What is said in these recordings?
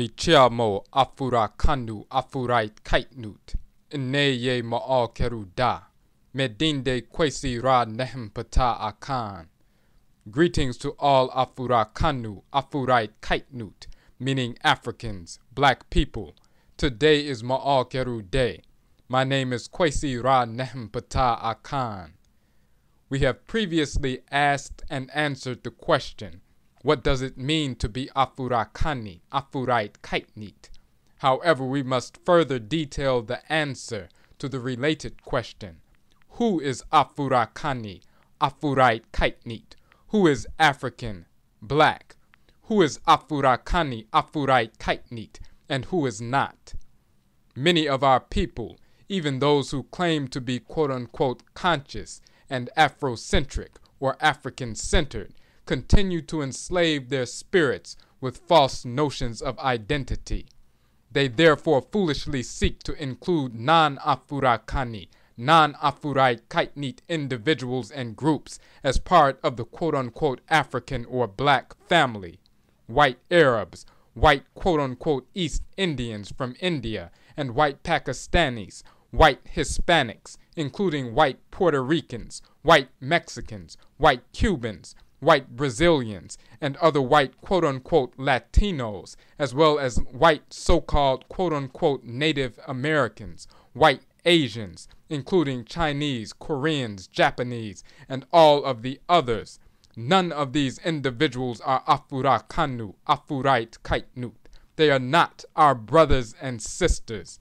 Michiamo afura kanu afurait kaitnut. Ineye ma'al keruda. Medinde kwesi ra nehem pata akan. Greetings to all afura kanu afurait kaitnut, meaning Africans, black people. Today is Ma'al Keru Day. My name is Kwesi Ra Nehem Pata Akan. We have previously asked and answered the question, what does it mean to be Afurakani, Afurite Kaitnit? However, we must further detail the answer to the related question, who is Afurakani, Afurite Kaitnit? Who is African, black? Who is Afurakani, Afurite Kaitnit? And who is not? Many of our people, even those who claim to be quote unquote conscious and Afrocentric or African centered, continue to enslave their spirits with false notions of identity. They therefore foolishly seek to include non Afurakani, non Afurai Kaitnit individuals and groups as part of the quote unquote African or black family. White Arabs, white quote unquote East Indians from India, and white Pakistanis, white Hispanics, including white Puerto Ricans, white Mexicans, white Cubans, white Brazilians, and other white quote unquote Latinos, as well as white so called quote unquote Native Americans, white Asians, including Chinese, Koreans, Japanese, and all of the others. None of these individuals are Afura Kanu, Afurite Kaitnut. They are not our brothers and sisters.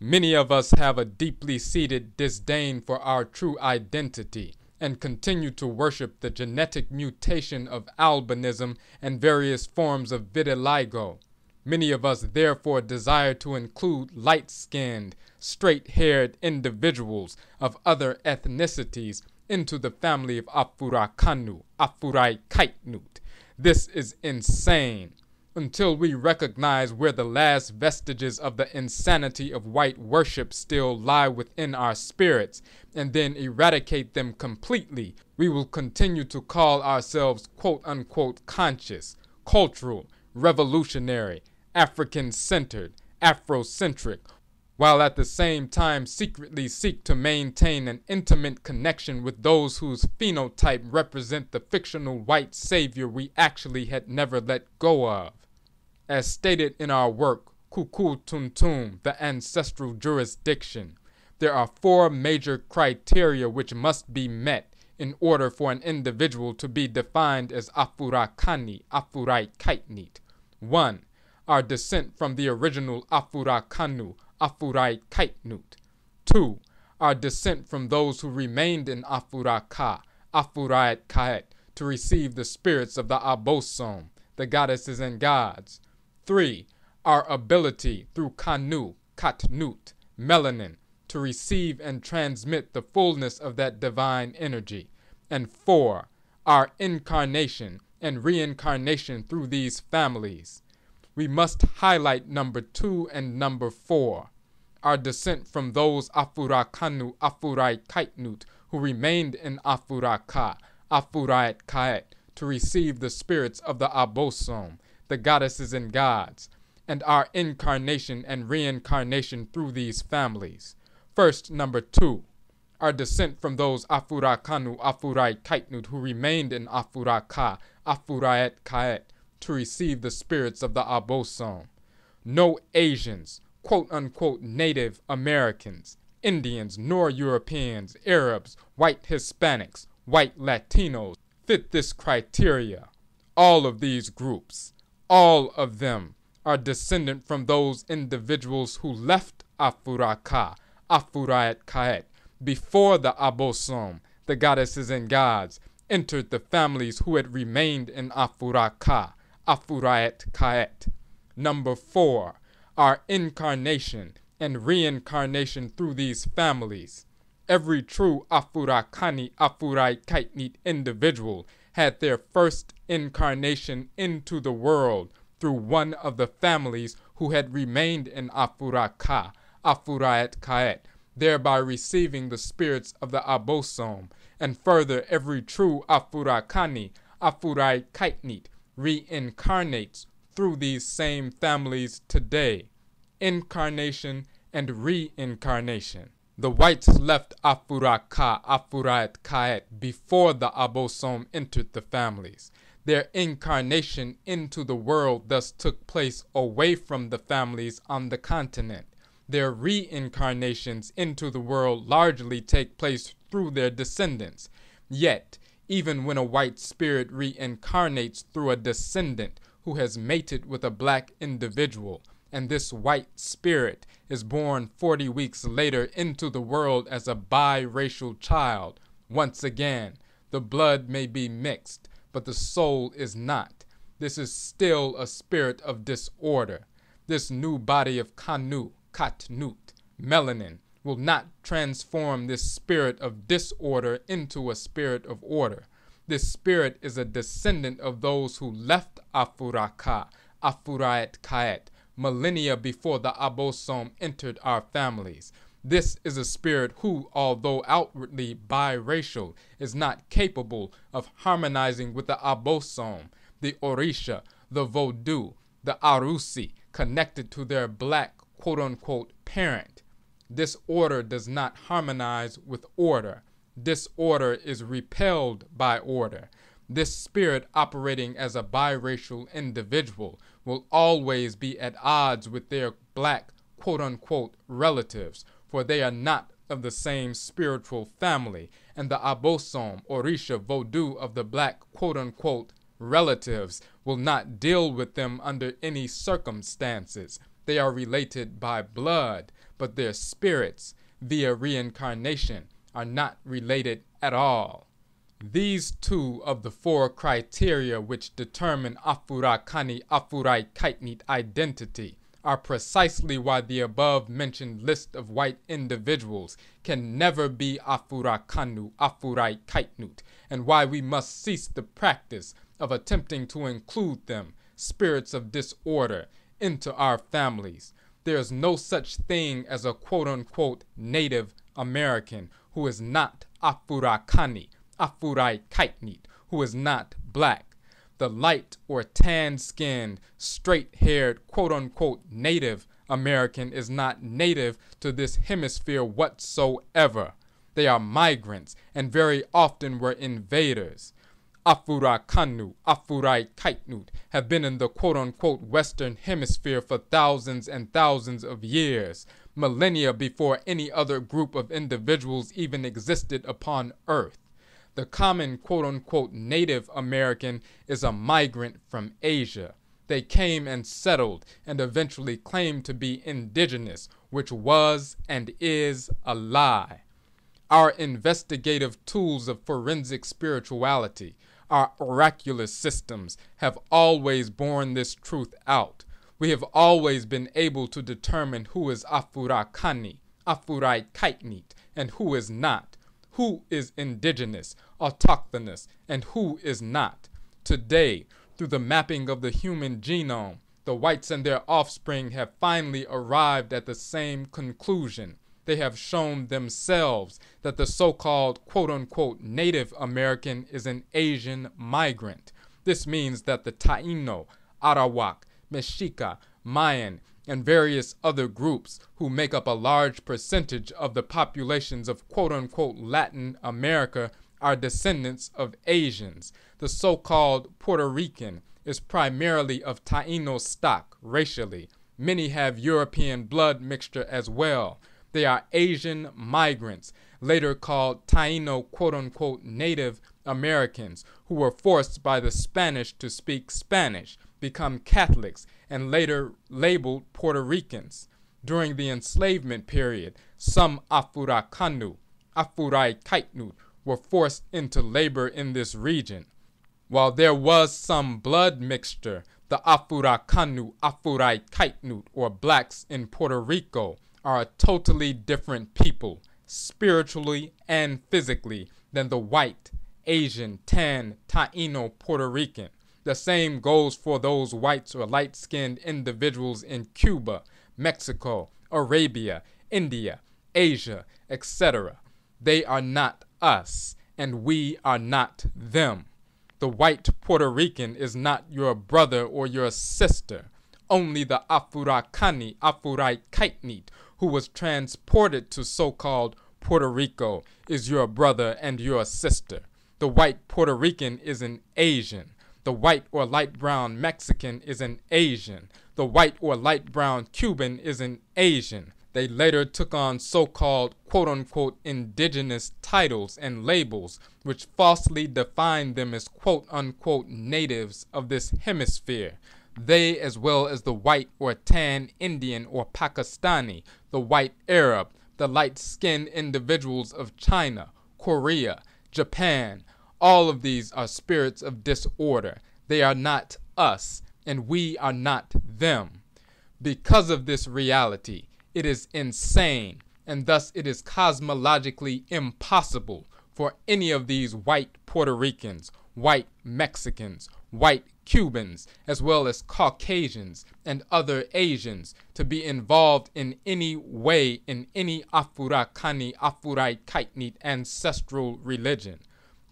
Many of us have a deeply seated disdain for our true identity and continue to worship the genetic mutation of albinism and various forms of vitiligo. Many of us therefore desire to include light skinned, straight haired individuals of other ethnicities into the family of Afurakanu, Afurai Kaitnut. This is insane until we recognize where the last vestiges of the insanity of white worship still lie within our spirits and then eradicate them completely, we will continue to call ourselves quote unquote conscious, cultural, revolutionary, African centered, Afrocentric, while at the same time secretly seek to maintain an intimate connection with those whose phenotype represent the fictional white savior we actually had never let go of. As stated in our work, Kuku Tuntum, the ancestral jurisdiction, there are four major criteria which must be met in order for an individual to be defined as Afurakani, Afurai Kaitnit. 1. Our descent from the original Afurakanu, Afurai Kaitnut. 2. Our descent from those who remained in Afuraka, Afurai Kaet, to receive the spirits of the Abosom, the goddesses and gods. 3. Our ability through Kanu, Katnut, melanin, to receive and transmit the fullness of that divine energy. And 4. Our incarnation and reincarnation through these families. We must highlight number 2 and number 4. Our descent from those Afurakanu Afurai Kaitnut who remained in Afuraka, Afurait Kaet, to receive the spirits of the Abosom, the goddesses and gods, and our incarnation and reincarnation through these families. First, number two, our descent from those Afurakanu Afurai Kaitnut who remained in Afuraka, Afuraet Kaet, to receive the spirits of the Abosom. No Asians, quote unquote Native Americans, Indians, nor Europeans, Arabs, white Hispanics, white Latinos fit this criteria. All of these groups all of them are descendant from those individuals who left Afuraka, Afuraet Kaet, before the Abosom, the goddesses and gods, entered the families who had remained in Afuraka, Afuraet Kaet. Number four, our incarnation and reincarnation through these families. Every true Afurakani Afurai Kaitnit individual had their first incarnation into the world through one of the families who had remained in Afuraka, Afuraet Kaet, thereby receiving the spirits of the Abosom, and further every true Afurakani, Afurai Kaitnit, reincarnates through these same families today incarnation and reincarnation. The whites left Afura Ka, Kaet before the Abosom entered the families. Their incarnation into the world thus took place away from the families on the continent. Their reincarnations into the world largely take place through their descendants. Yet, even when a white spirit reincarnates through a descendant who has mated with a black individual, and this white spirit is born 40 weeks later into the world as a biracial child. Once again, the blood may be mixed, but the soul is not. This is still a spirit of disorder. This new body of Kanu, Katnut, melanin, will not transform this spirit of disorder into a spirit of order. This spirit is a descendant of those who left Afuraka, Afurait Kaet, millennia before the Abosom entered our families. This is a spirit who, although outwardly biracial, is not capable of harmonizing with the Abosom, the Orisha, the Vodou, the Arusi, connected to their black quote unquote parent. This order does not harmonize with order. Disorder is repelled by order. This spirit operating as a biracial individual will always be at odds with their black quote unquote relatives, for they are not of the same spiritual family, and the abosom, orisha, vodou of the black quote unquote relatives will not deal with them under any circumstances. They are related by blood, but their spirits, via reincarnation, are not related at all. These two of the four criteria which determine Afurakani Afurai Kaitnit identity are precisely why the above mentioned list of white individuals can never be Afurakanu Afurai Kaitnut, and why we must cease the practice of attempting to include them, spirits of disorder, into our families. There is no such thing as a quote unquote Native American who is not Afurakani Afurai Kaitnit, who is not black. The light or tan skinned, straight haired, quote unquote native American is not native to this hemisphere whatsoever. They are migrants and very often were invaders. Afura Kanu, Afurai Kaitnut have been in the quote unquote Western Hemisphere for thousands and thousands of years, millennia before any other group of individuals even existed upon Earth. The common quote unquote Native American is a migrant from Asia. They came and settled and eventually claimed to be indigenous, which was and is a lie. Our investigative tools of forensic spirituality, our oracular systems, have always borne this truth out. We have always been able to determine who is Afura Kani, Afurai Kaitnit, and who is not who is indigenous, autochthonous, and who is not. Today, through the mapping of the human genome, the whites and their offspring have finally arrived at the same conclusion. They have shown themselves that the so called quote unquote Native American is an Asian migrant. This means that the Taino, Arawak, Mexica, Mayan, and various other groups who make up a large percentage of the populations of quote unquote Latin America are descendants of Asians. The so called Puerto Rican is primarily of Taino stock racially. Many have European blood mixture as well. They are Asian migrants, later called Taino quote unquote Native Americans, who were forced by the Spanish to speak Spanish become Catholics and later labeled Puerto Ricans. During the enslavement period, some Afurakanu, Afurai Kaitnut, were forced into labor in this region. While there was some blood mixture, the Afurakanu, Afurai Kaitnut, or blacks in Puerto Rico, are a totally different people, spiritually and physically, than the white, Asian, tan, Taino Puerto Rican. The same goes for those whites or light skinned individuals in Cuba, Mexico, Arabia, India, Asia, etc. They are not us, and we are not them. The white Puerto Rican is not your brother or your sister. Only the Afurakani Afurai Kaitnit, who was transported to so called Puerto Rico, is your brother and your sister. The white Puerto Rican is an Asian. The white or light brown Mexican is an Asian. The white or light brown Cuban is an Asian. They later took on so called quote unquote indigenous titles and labels, which falsely defined them as quote unquote natives of this hemisphere. They, as well as the white or tan Indian or Pakistani, the white Arab, the light skinned individuals of China, Korea, Japan, all of these are spirits of disorder. They are not us, and we are not them. Because of this reality, it is insane, and thus it is cosmologically impossible for any of these white Puerto Ricans, white Mexicans, white Cubans, as well as Caucasians and other Asians to be involved in any way in any Afurakani Afurai Kaitnit ancestral religion.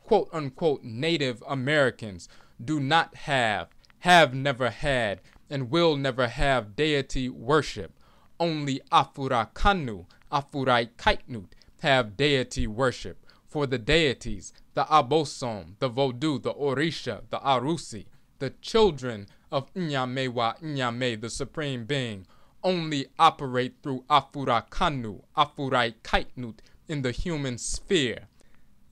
Quote unquote Native Americans do not have, have never had, and will never have deity worship only Afura Kanu, Afurai Kaitnut, have deity worship. For the deities, the Abosom, the Vodou, the Orisha, the Arusi, the children of Nyamewa Nyame, the Supreme Being, only operate through Afura Kanu, Afurai Kaitnut, in the human sphere.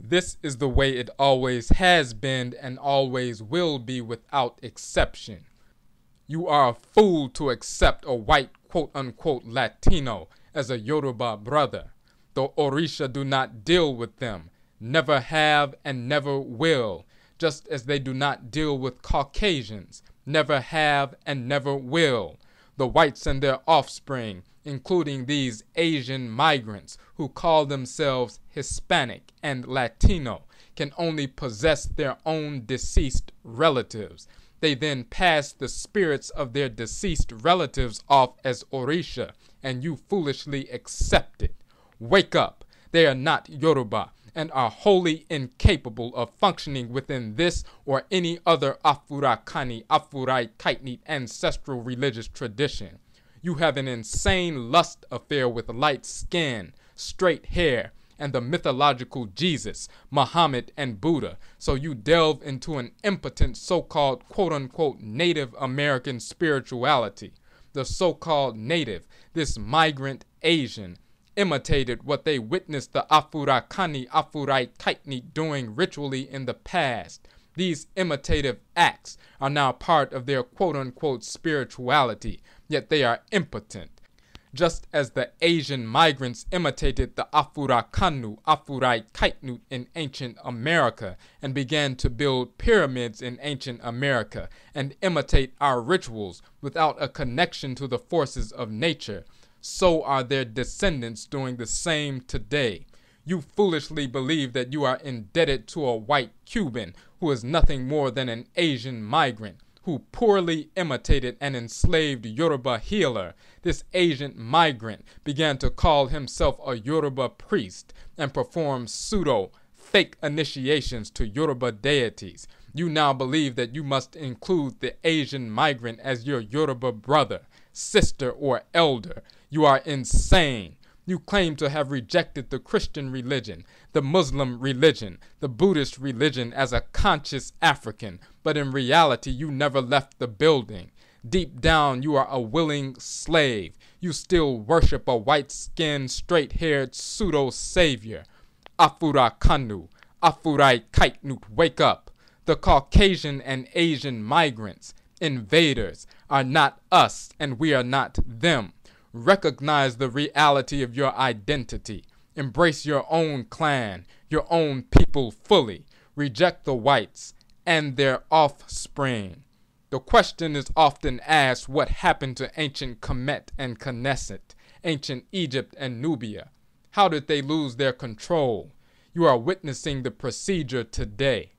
This is the way it always has been and always will be without exception. You are a fool to accept a white quote unquote Latino as a Yoruba brother. The Orisha do not deal with them, never have and never will, just as they do not deal with Caucasians, never have and never will. The whites and their offspring, including these Asian migrants who call themselves Hispanic and Latino, can only possess their own deceased relatives they then pass the spirits of their deceased relatives off as Orisha, and you foolishly accept it. Wake up! They are not Yoruba and are wholly incapable of functioning within this or any other Afurakani, Afurai, Kaitnit ancestral religious tradition. You have an insane lust affair with light skin, straight hair, and the mythological Jesus, Muhammad, and Buddha, so you delve into an impotent so called quote unquote Native American spirituality. The so called native, this migrant Asian, imitated what they witnessed the Afurakani Afurai Kaitni doing ritually in the past. These imitative acts are now part of their quote unquote spirituality, yet they are impotent just as the Asian migrants imitated the Afurakanu, Afurai Kaitnut in ancient America and began to build pyramids in ancient America and imitate our rituals without a connection to the forces of nature, so are their descendants doing the same today. You foolishly believe that you are indebted to a white Cuban who is nothing more than an Asian migrant who poorly imitated an enslaved Yoruba healer, this Asian migrant began to call himself a Yoruba priest and perform pseudo fake initiations to Yoruba deities. You now believe that you must include the Asian migrant as your Yoruba brother, sister, or elder. You are insane. You claim to have rejected the Christian religion, the Muslim religion, the Buddhist religion as a conscious African, but in reality, you never left the building. Deep down, you are a willing slave. You still worship a white skinned, straight haired pseudo savior. Afura Kanu, Afurai Kaitnut, wake up. The Caucasian and Asian migrants, invaders, are not us, and we are not them. Recognize the reality of your identity. Embrace your own clan, your own people fully. Reject the whites and their offspring. The question is often asked what happened to ancient Kemet and Kenset, ancient Egypt and Nubia. How did they lose their control? You are witnessing the procedure today.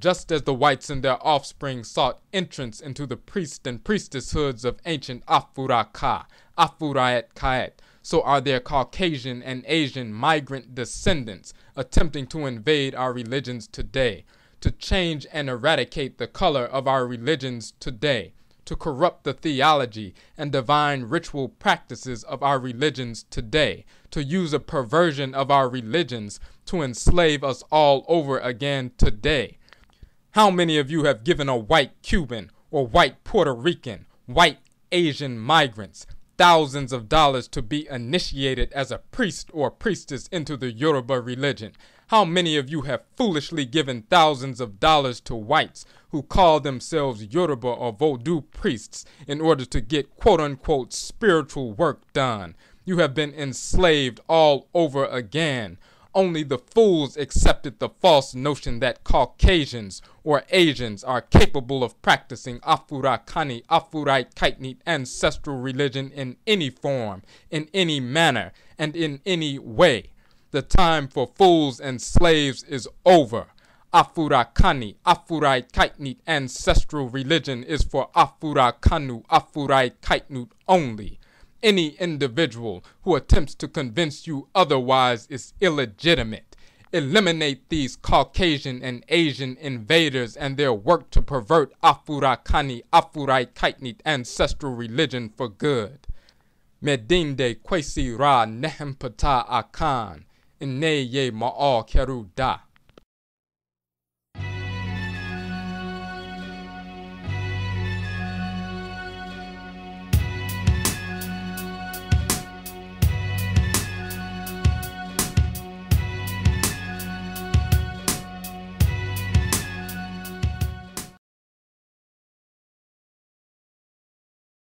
Just as the whites and their offspring sought entrance into the priest and priestesshoods of ancient Afuraka, Afuraet Kaet, so are their Caucasian and Asian migrant descendants attempting to invade our religions today. to change and eradicate the color of our religions today, to corrupt the theology and divine ritual practices of our religions today, to use a perversion of our religions to enslave us all over again today. How many of you have given a white Cuban or white Puerto Rican, white Asian migrants thousands of dollars to be initiated as a priest or priestess into the Yoruba religion? How many of you have foolishly given thousands of dollars to whites who call themselves Yoruba or Vodou priests in order to get quote unquote spiritual work done? You have been enslaved all over again. Only the fools accepted the false notion that Caucasians or Asians are capable of practicing Afura Kani, Afurite Kaitnit ancestral religion in any form, in any manner, and in any way. The time for fools and slaves is over. Afura Kani, Afurai Kaitnit ancestral religion is for Afura Kanu, Afurai Kaitnut only. Any individual who attempts to convince you otherwise is illegitimate. Eliminate these Caucasian and Asian invaders and their work to pervert Afura Kani, Afurai Kaitnit ancestral religion for good. Medinde Kwesi Ra Nehempata Akan, Ineye Ma'al Keruda.